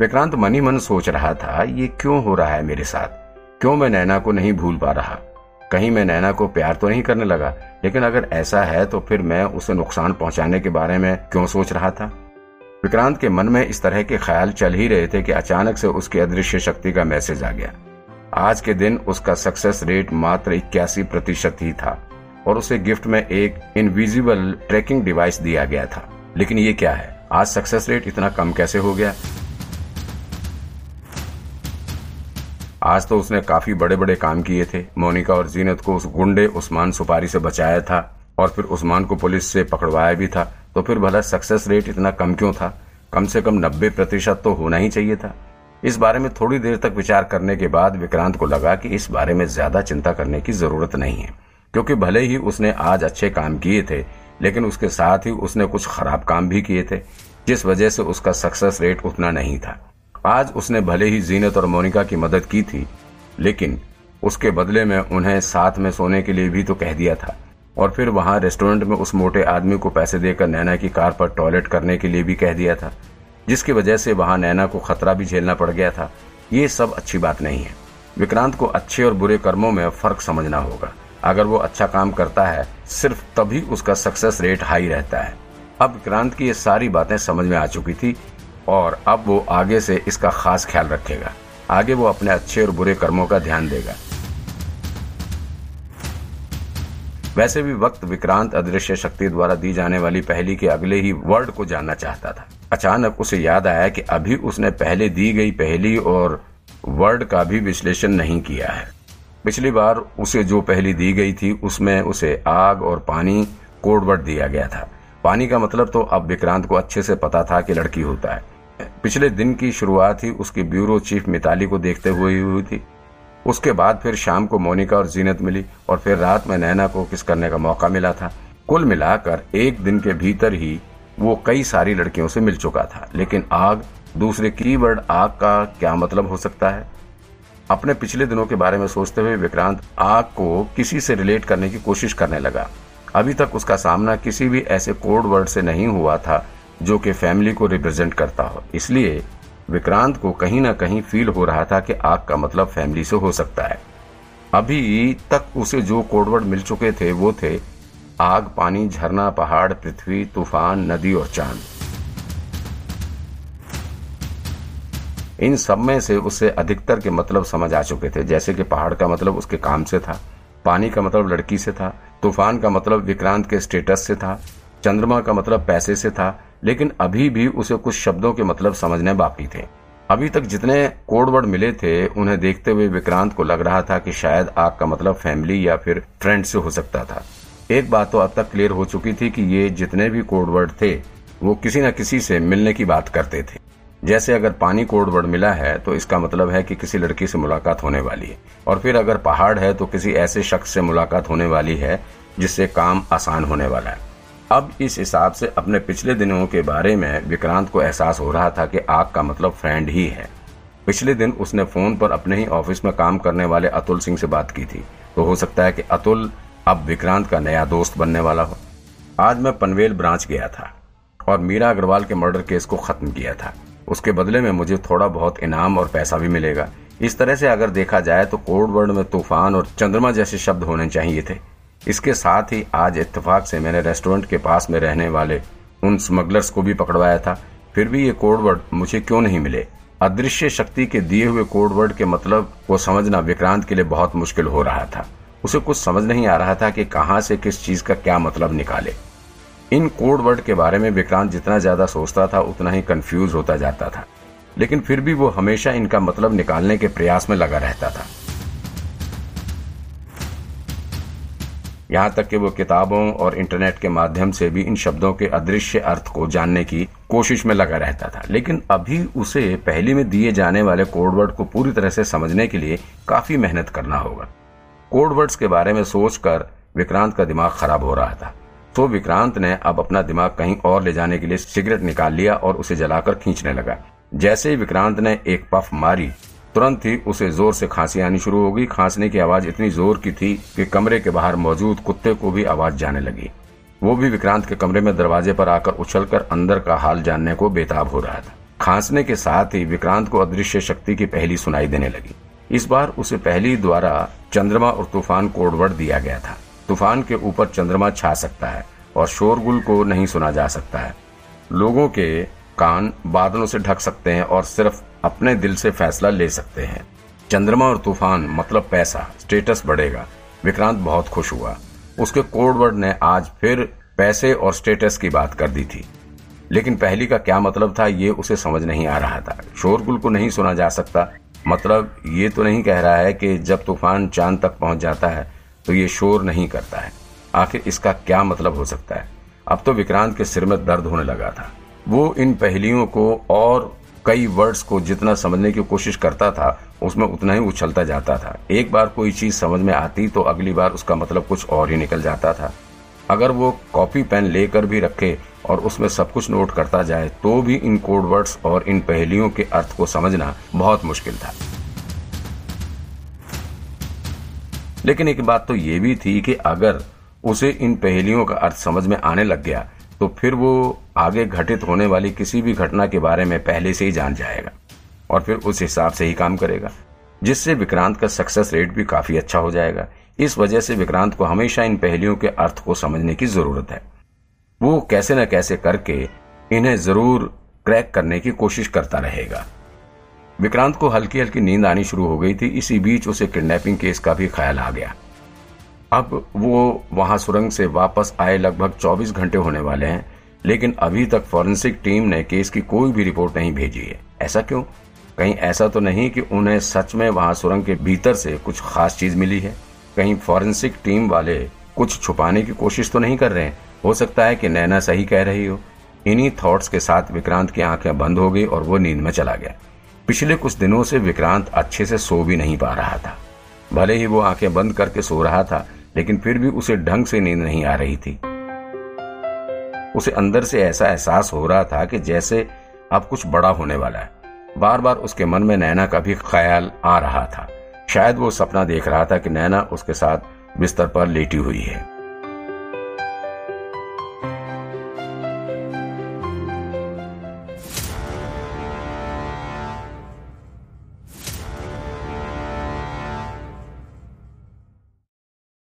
Vikrant money मन सोच रहा था, ये क्यों हो रहा है मेरे साथ? क्यों मैं नैना को नहीं भूल पा रहा? कहीं मैं नैना को प्यार तो नहीं करने लगा, लेकिन अगर ऐसा है तो फिर मैं उसे नुकसान पहुँचाने के बारे में क्यों सोच रहा था? विक्रांत के मन में इस तरह के ख्याल चल ही रहे थे कि अचानक से उसकी अदृश्य शक्ति का मैसेज आ गया। आज के दिन उसका सक्सेस रेट मात्र इक्यासी प्रतिशत ही था, और उसे गिफ्ट में एक इनविजिबल ट्रैकिंग डिवाइस दिया गया था। लेकिन ये क्या है? आज सक्सेस रेट इतना कम कैसे हो गया? आज तो उसने काफ़ी बड़े बड़े काम किए थे। मोनिका और जीनत को उस गुंडे उस्मान सुपारी से बचाया था और फिर उस्मान को पुलिस से पकड़वाया भी था। तो फिर भला सक्सेस रेट इतना कम क्यों था? कम से कम नब्बे प्रतिशत तो होना ही चाहिए था। इस बारे में थोड़ी देर तक विचार करने के बाद विक्रांत को लगा कि इस बारे में ज़्यादा चिंता करने की ज़रूरत नहीं है, क्योंकि भले ही उसने आज अच्छे काम किए थे, लेकिन उसके साथ ही उसने कुछ खराब काम भी किए थे, जिस वजह से उसका सक्सेस रेट उतना नहीं था। आज उसने भले ही जीनत और मोनिका की मदद की थी, लेकिन उसके बदले में उन्हें साथ में सोने के लिए भी तो कह दिया था। और फिर वहाँ रेस्टोरेंट में उस मोटे आदमी को पैसे देकर नैना की कार पर टॉयलेट करने के लिए भी कह दिया था, जिसकी वजह से वहाँ नैना को खतरा भी झेलना पड़ गया था। ये सब अच्छी बात नहीं है। विक्रांत को अच्छे और बुरे कर्मों में फ़र्क समझना होगा। अगर वो अच्छा काम करता है, सिर्फ़ तभी उसका सक्सेस रेट हाई रहता है। अब विक्रांत की ये सारी बातें समझ में आ चुकी थी और अब वो आगे से इसका खास ख्याल रखेगा। आगे वो अपने अच्छे और बुरे कर्मों का ध्यान देगा। वैसे भी वक्त विक्रांत अदृश्य शक्ति द्वारा दी जाने वाली पहली के अगले ही वर्ड को जानना चाहता था। अचानक उसे याद आया कि अभी उसने पहले दी गई पहली और वर्ड का भी विश्लेषण नहीं किया है। पिछली बार उसे जो पहली दी गई थी, उसमें उसे आग और पानी कोडवर्ड दिया गया था। पानी का मतलब तो अब विक्रांत को अच्छे से पता था कि लड़की होता है। पिछले दिन की शुरुआत ही उसकी ब्यूरो चीफ मिताली को देखते हुए हुई थी। उसके बाद फिर शाम को मोनिका और जीनत मिली और फिर रात में नैना को किस करने का मौका मिला था। कुल मिलाकर एक दिन के भीतर ही वो कई सारी लड़कियों से मिल चुका था। लेकिन आग, दूसरे कीवर्ड आग का क्या मतलब हो सकता है? अपने पिछले दिनों के बारे में सोचते हुए विक्रांत आग को किसी से रिलेट करने की कोशिश करने लगा। अभी तक उसका सामना किसी भी ऐसे कोड वर्ड से नहीं हुआ था जो कि फैमिली को रिप्रेजेंट करता हो। इसलिए विक्रांत को कहीं ना कहीं फील हो रहा था कि आग का मतलब फैमिली से हो सकता है। अभी तक उसे जो कोडवर्ड मिल चुके थे, वो थे, आग, पानी, झरना, पहाड़, पृथ्वी, तूफ़ान, नदी और चाँद। इन सब में से उसे अधिकतर के मतलब समझ आ चुके थे, जैसे कि पहाड़ का मतलब उसके काम से था, पानी का मतलब लड़की से था, तूफ़ान का मतलब विक्रांत के स्टेटस से था, चंद्रमा का मतलब पैसे से था लेकिन अभी भी उसे कुछ शब्दों के मतलब समझने बाकी थे। अभी तक जितने कोडवर्ड मिले थे, उन्हें देखते हुए विक्रांत को लग रहा था कि शायद आग का मतलब फैमिली या फिर फ्रेंड से हो सकता था। एक बात तो अब तक क्लियर हो चुकी थी कि ये जितने भी कोडवर्ड थे, वो किसी न किसी से मिलने की बात करते थे। जैसे अगर पानी कोडवर्ड मिला है तो इसका मतलब है कि किसी लड़की से मुलाकात होने वाली है। और फिर अगर पहाड़ है तो किसी ऐसे शख्स से मुलाकात होने वाली है, जिससे काम आसान होने वाला है। अब इस हिसाब से अपने पिछले दिनों के बारे में विक्रांत को एहसास हो रहा था कि आग का मतलब फ्रेंड ही है। पिछले दिन उसने फ़ोन पर अपने ही ऑफ़िस में काम करने वाले अतुल सिंह से बात की थी। तो हो सकता है कि अतुल अब विक्रांत का नया दोस्त बनने वाला हो। आज मैं पनवेल ब्रांच गया था और मीरा अग्रवाल के मर्डर केस को खत्म किया था। उसके बदले में मुझे थोड़ा बहुत इनाम और पैसा भी मिलेगा। इस तरह से अगर देखा जाए तो कोड वर्ड में तूफ़ान और चंद्रमा जैसे शब्द होने चाहिए थे। इसके साथ ही आज इत्तेफाक से मैंने रेस्टोरेंट के पास में रहने वाले उन स्मगलर्स को भी पकड़वाया था। फिर भी ये कोडवर्ड मुझे क्यों नहीं मिले? अदृश्य शक्ति के दिए हुए कोडवर्ड के मतलब को समझना विक्रांत के लिए बहुत मुश्किल हो रहा था। उसे कुछ समझ नहीं आ रहा था कि कहाँ से किस चीज़ का क्या मतलब निकाले। इन कोडवर्ड के बारे में विक्रांत जितना ज़्यादा सोचता था, उतना ही कंफ्यूज होता जाता था। लेकिन फिर भी वो हमेशा इनका मतलब निकालने के प्रयास में लगा रहता था। यहाँ तक कि वो किताबों और इंटरनेट के माध्यम से भी इन शब्दों के अदृश्य अर्थ को जानने की कोशिश में लगा रहता था। लेकिन अभी उसे पहली में दिए जाने वाले कोडवर्ड को पूरी तरह से समझने के लिए काफ़ी मेहनत करना होगा। कोडवर्ड्स के बारे में सोचकर विक्रांत का दिमाग खराब हो रहा था। तो विक्रांत ने अब अपना दिमाग कहीं और ले जाने के लिए सिगरेट निकाल लिया और उसे जलाकर खींचने लगा। जैसे ही विक्रांत ने एक पफ मारी तुरंत ही उसे ज़ोर से खांसी आनी शुरू हो गई खांसने की आवाज़ इतनी ज़ोर की थी कि कमरे के बाहर मौजूद कुत्ते को भी आवाज़ जाने लगी। वो भी विक्रांत के कमरे में दरवाजे पर आकर उछलकर अंदर का हाल जानने को बेताब हो रहा था। खांसने के साथ ही विक्रांत को अदृश्य शक्ति की पहली सुनाई देने लगी। इस बार उसे पहली द्वारा चंद्रमा और तूफ़ान कोडवर्ड दिया गया था। तूफ़ान के ऊपर चंद्रमा छा सकता है और शोरगुल को नहीं सुना जा सकता है। लोगों के कान बादलों से ढक सकते हैं और सिर्फ़ अपने दिल से फैसला ले सकते हैं। चंद्रमा और तूफ़ान मतलब पैसा स्टेटस बढ़ेगा। विक्रांत बहुत खुश हुआ। उसके कोडवर्ड ने आज फिर पैसे और स्टेटस की बात कर दी थी। लेकिन पहली का क्या मतलब था, ये उसे समझ नहीं आ रहा था। शोरगुल को नहीं सुना जा सकता। मतलब ये तो नहीं कह रहा है कि जब तूफ़ान चाँद तक पहुँच जाता है तो ये शोर नहीं करता है। आखिर इसका क्या मतलब हो सकता है? अब तो विक्रांत के सिर में दर्द होने लगा था। वो इन पहलियों को और कई वर्ड्स को जितना समझने की कोशिश करता था, उसमें उतना ही उछलता जाता था। एक बार कोई चीज़ समझ में आती तो अगली बार उसका मतलब कुछ और ही निकल जाता था। अगर वो कॉपी पेन लेकर भी रखे और उसमें सब कुछ नोट करता जाए तो भी इन कोड वर्ड्स और इन पहलियों के अर्थ को समझना बहुत मुश्किल था। लेकिन एक बात तो ये भी थी कि अगर उसे इन पहलियों का अर्थ समझ में आने लग गया तो फिर वो आगे घटित होने वाली किसी भी घटना के बारे में पहले से ही जान जाएगा और फिर उस हिसाब से ही काम करेगा, जिससे विक्रांत का सक्सेस रेट भी काफ़ी अच्छा हो जाएगा। इस वजह से विक्रांत को हमेशा इन पहलियों के अर्थ को समझने की ज़रूरत है। वो कैसे न कैसे करके इन्हें ज़रूर क्रैक करने की कोशिश करता रहेगा। विक्रांत को हल्की हल्की नींद आनी शुरू हो गई थी, इसी बीच उसे किडनैपिंग केस का भी ख्याल आ गया। अब वो वहाँ सुरंग से वापस आए लगभग 24 घंटे होने वाले हैं, लेकिन अभी तक फॉरेंसिक टीम ने केस की कोई भी रिपोर्ट नहीं भेजी है। ऐसा क्यों? कहीं ऐसा तो नहीं कि उन्हें सच में वहाँ सुरंग के भीतर से कुछ खास चीज़ मिली है? कहीं फॉरेंसिक टीम वाले कुछ छुपाने की कोशिश तो नहीं कर रहे हैं? हो सकता है कि नैना सही कह रही हो। इन्हीं थॉट्स के साथ विक्रांत की आँखें बंद हो गई और वो नींद में चला गया। पिछले कुछ दिनों से विक्रांत अच्छे से सो भी नहीं पा रहा था। भले ही वो आँखें बंद करके सो रहा था लेकिन फिर भी उसे ढंग से नींद नहीं आ रही थी। उसे अंदर से ऐसा एहसास हो रहा था कि जैसे अब कुछ बड़ा होने वाला है। बार बार उसके मन में नैना का भी ख्याल आ रहा था। शायद वो सपना देख रहा था कि नैना उसके साथ बिस्तर पर लेटी हुई है।